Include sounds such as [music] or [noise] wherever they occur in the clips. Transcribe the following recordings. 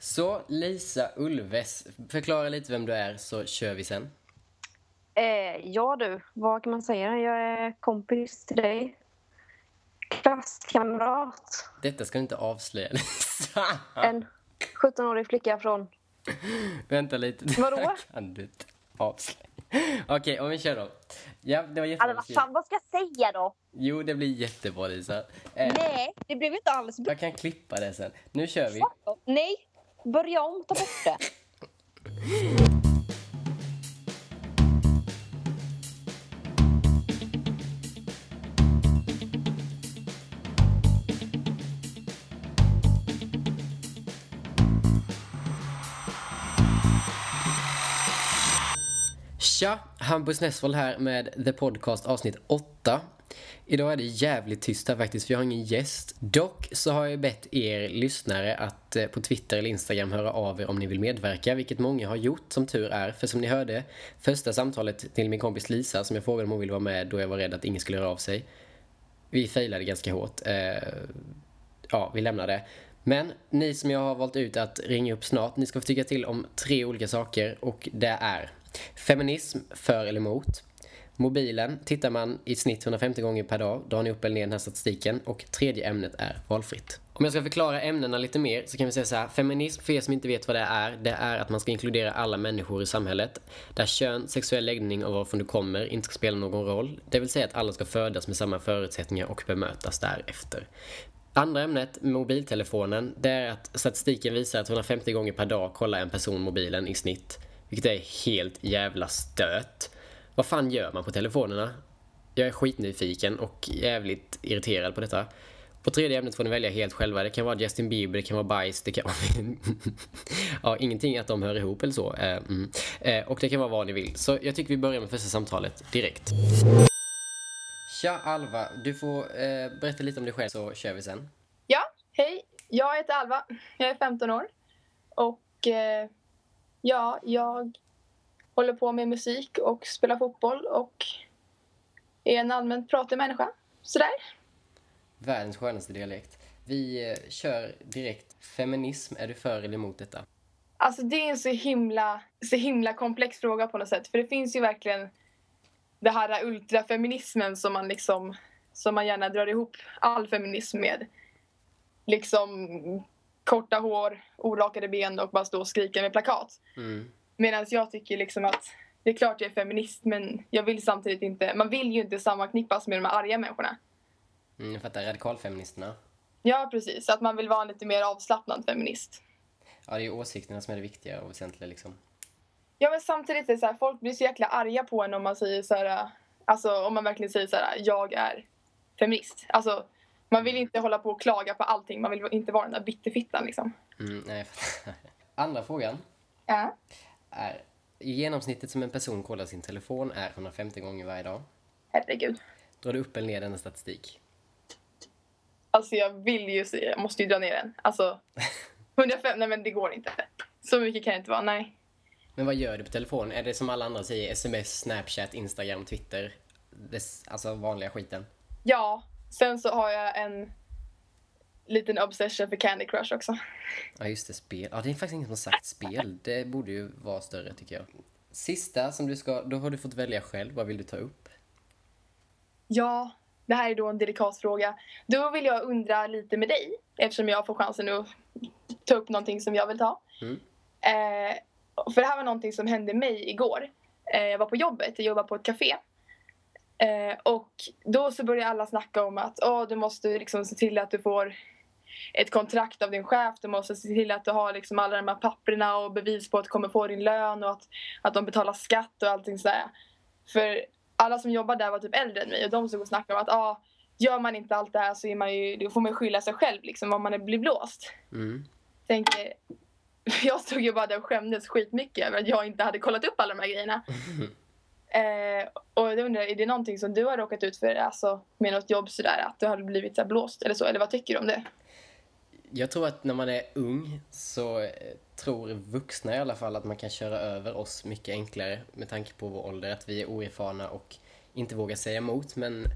Så Lisa Ulves, förklara lite vem du är så kör vi sen. Eh, ja du, vad kan man säga? Jag är kompis till dig. Klasskamrat. Detta ska du inte avslöja [laughs] Lisa. En 17-årig flicka från... Vänta lite. Vadå? Det kan du inte avslöja. Okej, om vi kör då. Ja, det var Alltså jättebra. vad fan, vad ska jag säga då? Jo, det blir jättebra Lisa. Eh, Nej, det blev inte alls bra. jag kan klippa det sen. Nu kör vi. Nej, börja om, ta bort det. Tja! Hampus Nessvold här med The Podcast avsnitt 8. Idag är det jävligt tyst här faktiskt, för jag har ingen gäst. Dock så har jag bett er lyssnare att eh, på Twitter eller Instagram höra av er om ni vill medverka, vilket många har gjort som tur är. För som ni hörde, första samtalet till min kompis Lisa, som jag frågade om hon ville vara med då jag var rädd att ingen skulle höra av sig. Vi failade ganska hårt. Eh, ja, vi lämnar det. Men ni som jag har valt ut att ringa upp snart, ni ska få tycka till om tre olika saker och det är feminism, för eller emot. Mobilen tittar man i snitt 150 gånger per dag, drar ni upp eller ner den här statistiken och tredje ämnet är valfritt. Om jag ska förklara ämnena lite mer så kan vi säga så här, feminism för er som inte vet vad det är, det är att man ska inkludera alla människor i samhället där kön, sexuell läggning och varifrån du kommer inte ska spela någon roll. Det vill säga att alla ska födas med samma förutsättningar och bemötas därefter. Andra ämnet, mobiltelefonen, det är att statistiken visar att 150 gånger per dag kollar en person mobilen i snitt. Vilket är helt jävla stöt. Vad fan gör man på telefonerna? Jag är skitnyfiken och jävligt irriterad på detta. På tredje ämnet får ni välja helt själva. Det kan vara Justin Bieber, det kan vara bajs, det kan vara... [laughs] ja, ingenting att de hör ihop eller så. Eh, mm. Eh, och det kan vara vad ni vill. Så jag tycker vi börjar med första samtalet direkt. Tja Alva, du får eh, berätta lite om dig själv så kör vi sen. Ja, hej. Jag heter Alva. Jag är 15 år. Och eh, ja, jag håller på med musik och spelar fotboll och är en allmänt pratig människa. Sådär. Världens skönaste dialekt. Vi eh, kör direkt. Feminism, är du för eller emot detta? Alltså det är en så himla, så himla komplex fråga på något sätt. För det finns ju verkligen det här ultrafeminismen som man liksom som man gärna drar ihop all feminism med. Liksom korta hår, orakade ben och bara stå och skrika med plakat. Mm. Medan jag tycker liksom att det är klart jag är feminist men jag vill samtidigt inte, man vill ju inte sammanknippas med de här arga människorna. Mm, jag fattar. Radikalfeministerna. Ja precis, att man vill vara en lite mer avslappnad feminist. Ja, det är ju åsikterna som är det viktiga och väsentliga liksom. Ja men samtidigt är det så här, folk blir så jäkla arga på en om man säger så här, alltså om man verkligen säger så här, jag är feminist. Alltså man vill inte hålla på och klaga på allting, man vill inte vara den där bitterfittan liksom. Mm, nej. [laughs] Andra frågan Ja. Är i genomsnittet som en person kollar sin telefon är 150 gånger varje dag. Herregud. Drar du upp eller ner denna statistik? Alltså jag vill ju säga, jag måste ju dra ner den. Alltså [laughs] 105, nej men det går inte. Så mycket kan det inte vara, nej. Men vad gör du på telefonen? Är det som alla andra säger sms, snapchat, instagram, twitter? Des, alltså vanliga skiten. Ja, sen så har jag en liten obsession för Candy Crush också. Ja just det, spel. Ja det är faktiskt ingen som har sagt spel. Det borde ju vara större tycker jag. Sista som du ska, då har du fått välja själv. Vad vill du ta upp? Ja, det här är då en delikat fråga. Då vill jag undra lite med dig, eftersom jag får chansen att ta upp någonting som jag vill ta. Mm. Eh, för det här var någonting som hände mig igår. Eh, jag var på jobbet, jag jobbar på ett café. Eh, och då så började alla snacka om att oh, du måste liksom se till att du får ett kontrakt av din chef. Du måste se till att du har liksom alla de här papperna och bevis på att du kommer få din lön och att, att de betalar skatt och allting sådär. För alla som jobbar där var typ äldre än mig och de stod och snackade om att ah, gör man inte allt det här så är man ju, då får man skylla sig själv liksom om man blir blåst. Mm. Tänker, [laughs] jag stod ju bara där och skämdes skitmycket över att jag inte hade kollat upp alla de här grejerna. [laughs] Eh, och jag undrar, är det någonting som du har råkat ut för alltså, med något jobb sådär? Att du har blivit så blåst eller så? Eller vad tycker du om det? Jag tror att när man är ung så eh, tror vuxna i alla fall att man kan köra över oss mycket enklare med tanke på vår ålder. Att vi är oerfarna och inte vågar säga emot. Men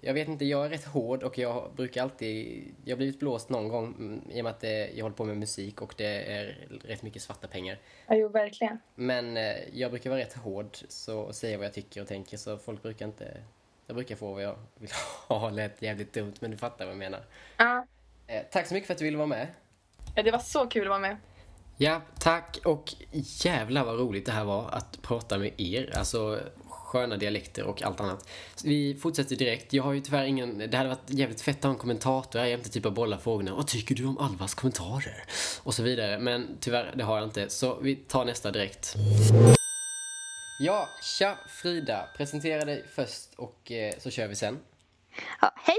Jag vet inte, jag är rätt hård och jag brukar alltid... Jag har blivit blåst någon gång mm, i och med att det, jag håller på med musik och det är rätt mycket svarta pengar. Ja, jo, verkligen. Men eh, jag brukar vara rätt hård så, och säga vad jag tycker och tänker så folk brukar inte... Jag brukar få vad jag vill [laughs] ha. Lät jävligt dumt men du fattar vad jag menar. Ja. Eh, tack så mycket för att du ville vara med. Ja, det var så kul att vara med. Ja, tack och jävlar vad roligt det här var att prata med er. Alltså sköna dialekter och allt annat. Så vi fortsätter direkt. Jag har ju tyvärr ingen... Det hade varit jävligt fett att ha en kommentator här jämte typ av bolla frågorna. Vad tycker du om Alvas kommentarer? Och så vidare. Men tyvärr, det har jag inte. Så vi tar nästa direkt. Ja, tja Frida. Presentera dig först och eh, så kör vi sen. Ja, hej!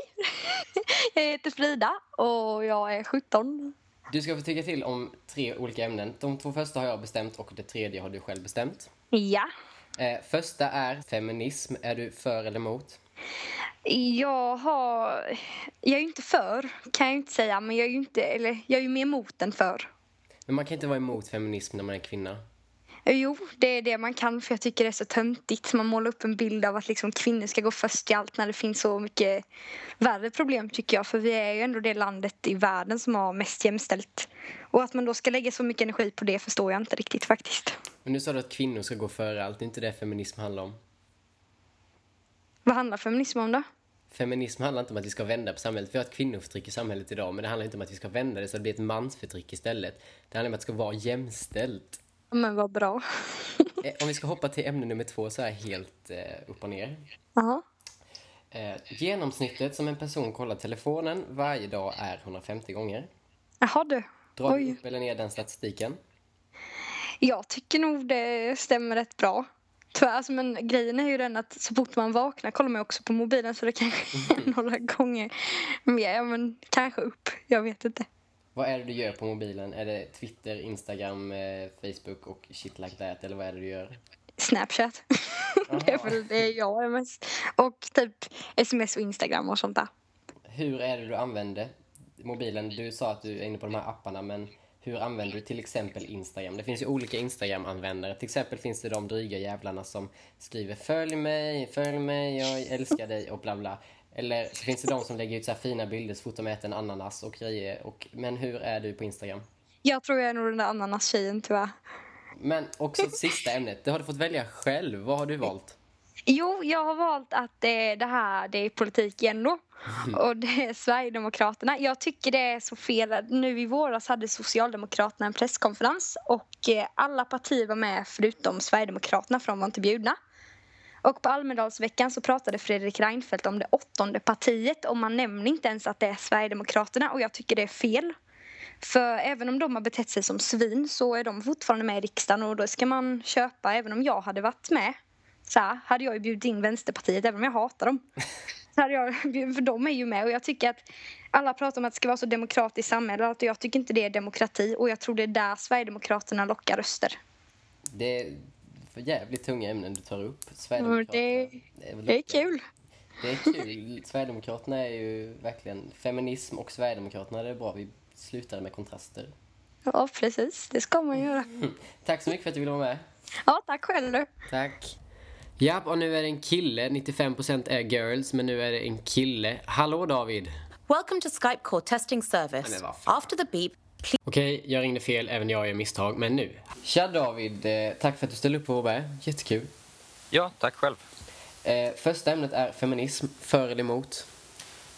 [laughs] Jag heter Frida och jag är 17. Du ska få tycka till om tre olika ämnen. De två första har jag bestämt och det tredje har du själv bestämt. Ja. Eh, första är feminism. Är du för eller emot? Jag har... Jag är ju inte för, kan jag inte säga, men jag är ju inte... Eller jag är ju mer emot än för. Men man kan inte vara emot feminism när man är kvinna. Jo, det är det man kan för jag tycker det är så töntigt. Man målar upp en bild av att liksom kvinnor ska gå först i allt när det finns så mycket värre problem tycker jag. För vi är ju ändå det landet i världen som har mest jämställt. Och att man då ska lägga så mycket energi på det förstår jag inte riktigt faktiskt. Men nu sa du att kvinnor ska gå före allt. Det är inte det feminism handlar om. Vad handlar feminism om då? Feminism handlar inte om att vi ska vända på samhället. Vi har ett kvinnoförtryck i samhället idag, men det handlar inte om att vi ska vända det så att det blir ett mansförtryck istället. Det handlar om att det ska vara jämställt. Men vad bra. [laughs] Eh, Om vi ska hoppa till ämne nummer två så är helt eh, upp och ner. Jaha. Eh, genomsnittet som en person kollar telefonen varje dag är 150 gånger. Jaha du. Drar du Oj. upp eller ner den statistiken? Jag tycker nog det stämmer rätt bra. Tyvärr, alltså, men grejen är ju den att så fort man vaknar kollar man också på mobilen så det kanske är några gånger mer. Ja, men kanske upp. Jag vet inte. Vad är det du gör på mobilen? Är det Twitter, Instagram, eh, Facebook och shit like that? Eller vad är det du gör? Snapchat. [laughs] det är väl det jag är mest. Och typ sms och Instagram och sånt där. Hur är det du använder mobilen? Du sa att du är inne på de här apparna, men hur använder du till exempel Instagram? Det finns ju olika Instagram-användare. Till exempel finns det de dryga jävlarna som skriver följ mig, följ mig, jag älskar dig och bla bla. Eller så finns det de som lägger ut så här fina bilder så fort de äter en ananas och grejer. Och, men hur är du på Instagram? Jag tror jag är nog den där ananas-tjejen tyvärr. Men också sista ämnet. Du har du fått välja själv. Vad har du valt? Jo, jag har valt att det, det här det är politik igen då. Och det är Sverigedemokraterna. Jag tycker det är så fel. Nu i våras hade Socialdemokraterna en presskonferens och eh, alla partier var med förutom Sverigedemokraterna för de var inte bjudna. Och på Almedalsveckan så pratade Fredrik Reinfeldt om det åttonde partiet och man nämner inte ens att det är Sverigedemokraterna och jag tycker det är fel. För även om de har betett sig som svin så är de fortfarande med i riksdagen och då ska man köpa, även om jag hade varit med så här, hade jag ju bjudit in Vänsterpartiet även om jag hatar dem. [laughs] Så hade jag, för de är ju med och jag tycker att alla pratar om att det ska vara så demokratiskt samhälle och jag tycker inte det är demokrati och jag tror det är där Sverigedemokraterna lockar röster. Det för jävligt tunga ämnen du tar upp. Sverigedemokraterna. det, är väl det är kul. Det är kul. Sverigedemokraterna är ju verkligen feminism och Sverigedemokraterna. Det är bra. Vi slutade med kontraster. Ja, precis. Det ska man göra. [laughs] Tack så mycket för att du ville vara med. Ja, tack själv du. Tack. Ja, och nu är det en kille. 95% är girls, men nu är det en kille. Hallå David! Welcome to Skype call testing service. After the beep, Okej, jag ringde fel. Även jag gör misstag. Men nu. Tja David! Eh, Tack för att du ställde upp på med. Jättekul. Ja, tack själv. Eh, första ämnet är feminism. För eller emot?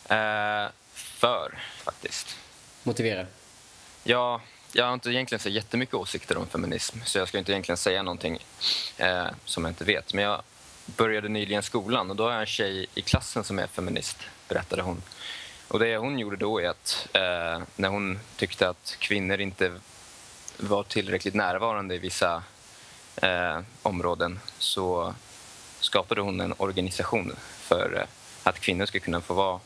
Eh, för, faktiskt. Motivera. Ja, jag har inte egentligen så jättemycket åsikter om feminism så jag ska inte egentligen säga någonting eh, som jag inte vet. Men jag började nyligen skolan och då har jag en tjej i klassen som är feminist, berättade hon. Och det hon gjorde då är att eh, när hon tyckte att kvinnor inte var tillräckligt närvarande i vissa eh, områden så skapade hon en organisation för eh, att kvinnor ska kunna få vara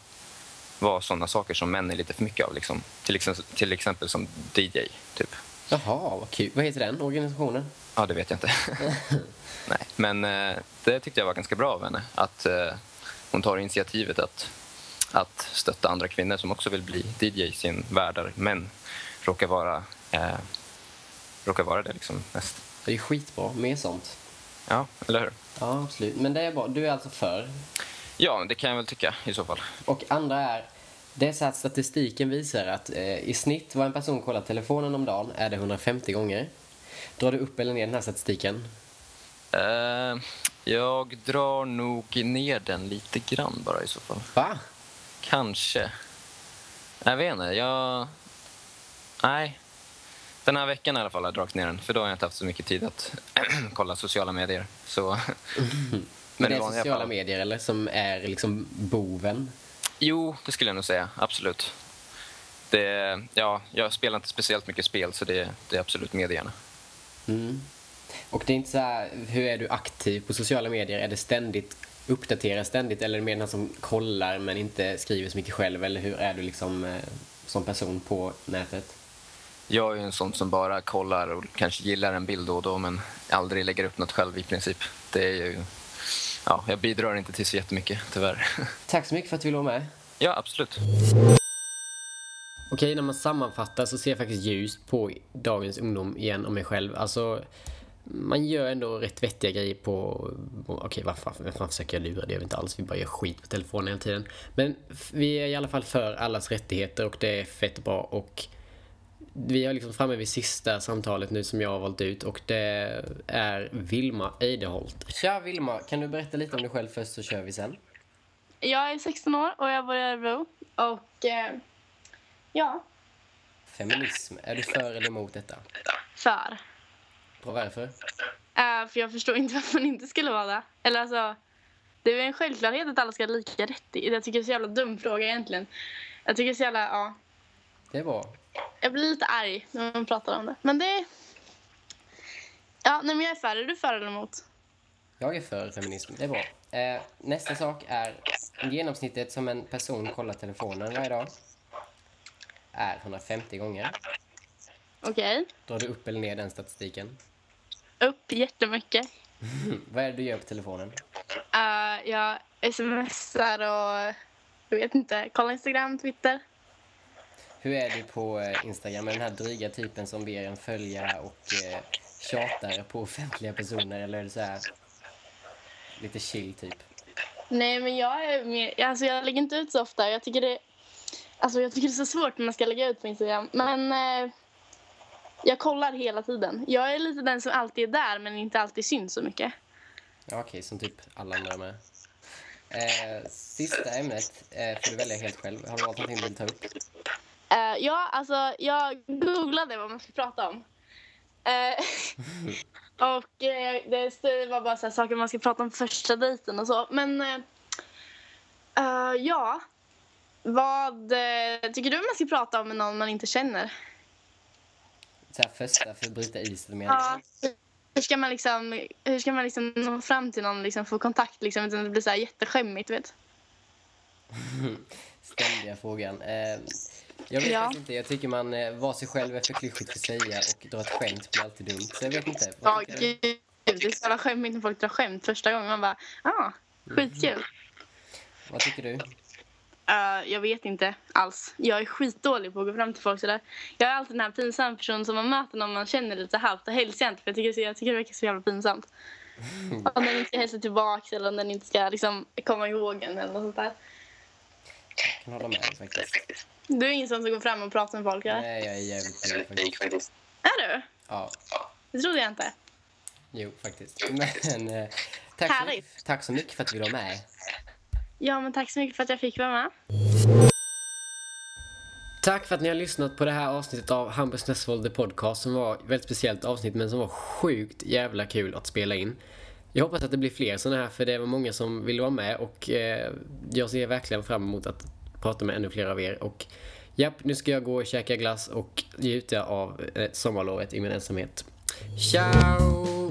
vara sådana saker som män är lite för mycket av. Liksom. Till, exempel, till exempel som DJ, typ. Jaha, vad kul. Vad heter den organisationen? Ja, det vet jag inte. [laughs] Nej, men eh, det tyckte jag var ganska bra av henne. Att eh, hon tar initiativet att, att stötta andra kvinnor som också vill bli DJ i sin värld män råkar vara, eh, råkar vara det liksom mest. Det är skitbra. Mer sånt. Ja, eller hur? Ja, absolut. Men det är bra. Du är alltså för? Ja, det kan jag väl tycka i så fall. Och andra är, det är så att statistiken visar att eh, i snitt vad en person kollar telefonen om dagen är det 150 gånger. Drar du upp eller ner den här statistiken? Eh, jag drar nog ner den lite grann bara i så fall. Va? Kanske. Jag vet inte. Jag... Nej. Den här veckan i alla fall har jag dragit ner den. För då har jag inte haft så mycket tid att [clears throat] kolla sociala medier. Så... [laughs] Men det är sociala fall- medier eller som är liksom boven? Jo, det skulle jag nog säga. Absolut. Det, ja, jag spelar inte speciellt mycket spel, så det, det är absolut medierna. Mm. Och det är inte så här, hur är du aktiv på sociala medier? Är det ständigt, uppdaterar ständigt eller är det mer den som kollar men inte skriver så mycket själv? Eller hur är du liksom eh, som person på nätet? Jag är ju en sån som bara kollar och kanske gillar en bild då och då, men aldrig lägger upp något själv i princip. Det är ju... Ja, jag bidrar inte till så jättemycket, tyvärr. [laughs] Tack så mycket för att du ville vara med. ja, absolut. Okej, när man sammanfattar så ser jag faktiskt ljust på dagens ungdom igen och mig själv. Alltså, man gör ändå rätt vettiga grejer på... Okej, vad fan, vem fan försöker jag lura? Det gör vi inte alls. Vi bara gör skit på telefonen hela tiden. Men vi är i alla fall för allas rättigheter och det är fett bra. Och vi är liksom framme vid sista samtalet nu som jag har valt ut och det är Vilma Eideholt. Tja Vilma, kan du berätta lite om dig själv först så kör vi sen? Jag är 16 år och jag bor i Örebro. Och eh, ja, Feminism, är du för eller emot detta? för. Och varför? Eh, för jag förstår inte [laughs] varför man inte skulle vara det. Eller alltså, det är en självklarhet att alla ska ha lika rättigheter. Jag tycker det är så jävla dum fråga egentligen. Jag tycker det är så jävla, ja. Det är bra. Jag blir lite arg när man pratar om det. Men det... Ja, nej men jag är för. Är du för eller emot? Jag är för feminism, det är bra. Eh, nästa sak är genomsnittet som en person kollar telefonen varje dag är 150 gånger. Okej. Drar du upp eller ner den statistiken? Upp jättemycket. [laughs] Vad är det du gör på telefonen? Uh, jag smsar och jag vet inte, kollar Instagram, Twitter. Hur är du på eh, Instagram med den här dryga typen som ber en följa och eh, tjatar på offentliga personer? Eller är det så här lite chill typ? Nej, men jag är mer, alltså jag lägger inte ut så ofta. Jag tycker det, alltså jag tycker det är så svårt när man ska lägga ut på Instagram. Men eh, jag kollar hela tiden. Jag är lite den som alltid är där men inte alltid syns så mycket. Ja, okej, som typ alla andra med. Eh, sista ämnet eh, får du välja helt själv. Har du valt någonting du vill ta upp? Eh, ja, alltså jag googlade vad man ska prata om. Eh, [laughs] och eh, det var bara så här saker man ska prata om första dejten och så. Men eh, ja, vad tycker du man ska prata om med någon man inte känner? Så här första för att bryta isen med Ja. Hur ska man liksom, hur ska man liksom nå fram till någon, liksom få kontakt liksom, utan att det blir så här jätteskämmigt, vet? [laughs] Ständiga frågan. Eh, jag vet Ja. inte. Jag tycker man eh, var sig själv är för klyschigt att säga och dra ett skämt blir alltid dumt. Så jag vet inte. Ja, gud, det är så jävla skämmigt när folk drar skämt första gången. Man bara, ah, skitkul. Vad tycker du? Uh, jag vet inte alls. Jag är skitdålig på att gå fram till folk sådär. Jag är alltid den här pinsamma personen som man möter när man känner lite halvt och helst inte för jag tycker, jag tycker det verkar så jävla pinsamt. Om den inte ska hälsa tillbaks eller om den inte ska liksom komma ihåg en eller något sånt där. Jag kan hålla med faktiskt. Du är ingen sån som går fram och pratar med folk eller? Nej, jag är jävligt faktiskt. Är du? Ja, Det trodde jag inte. jo faktiskt. [laughs] Men eh, tack, så tack så mycket för att du vara med. Ja, men tack så mycket för att jag fick vara med. Tack för att ni har lyssnat på det här avsnittet av Hampus Nessvold The Podcast som var ett väldigt speciellt avsnitt men som var sjukt jävla kul att spela in. Jag hoppas att det blir fler sådana här för det var många som ville vara med och eh, jag ser verkligen fram emot att prata med ännu fler av er. Och japp, nu ska jag gå och käka glass och njuta av eh, sommarlovet i min ensamhet. Ciao!